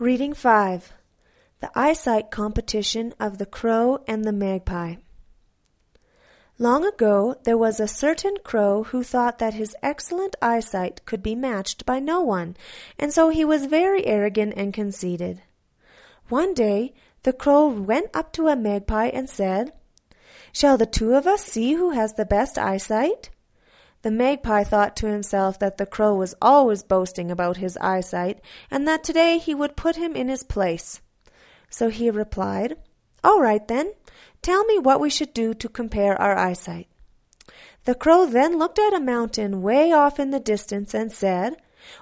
Reading 5 The Eyesight Competition of the Crow and the Magpie. Long ago there was a certain crow who thought that his excellent eyesight could be matched by no one, and so he was very arrogant and conceited. One day the crow went up to a magpie and said, Shall the two of us see who has the best eyesight? The magpie thought to himself that the crow was always boasting about his eyesight, and that today he would put him in his place. So he replied, All right then, tell me what we should do to compare our eyesight. The crow then looked at a mountain way off in the distance and said,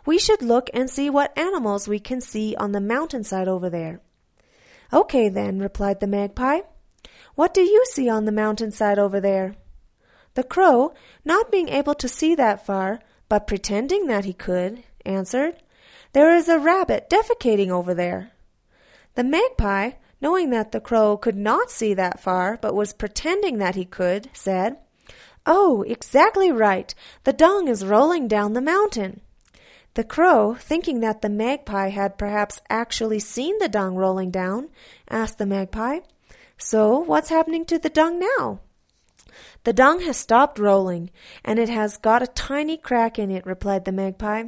We should look and see what animals we can see on the mountainside over there. Okay then, replied the magpie. What do you see on the mountainside over there? The crow, not being able to see that far, but pretending that he could, answered, There is a rabbit defecating over there. The magpie, knowing that the crow could not see that far, but was pretending that he could, said, Oh, exactly right. The dung is rolling down the mountain. The crow, thinking that the magpie had perhaps actually seen the dung rolling down, asked the magpie, So what's happening to the dung now? The dung has stopped rolling, and it has got a tiny crack in it, replied the magpie.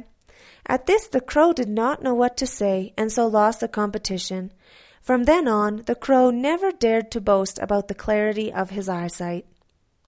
At this the crow did not know what to say, and so lost the competition. From then on, the crow never dared to boast about the clarity of his eyesight.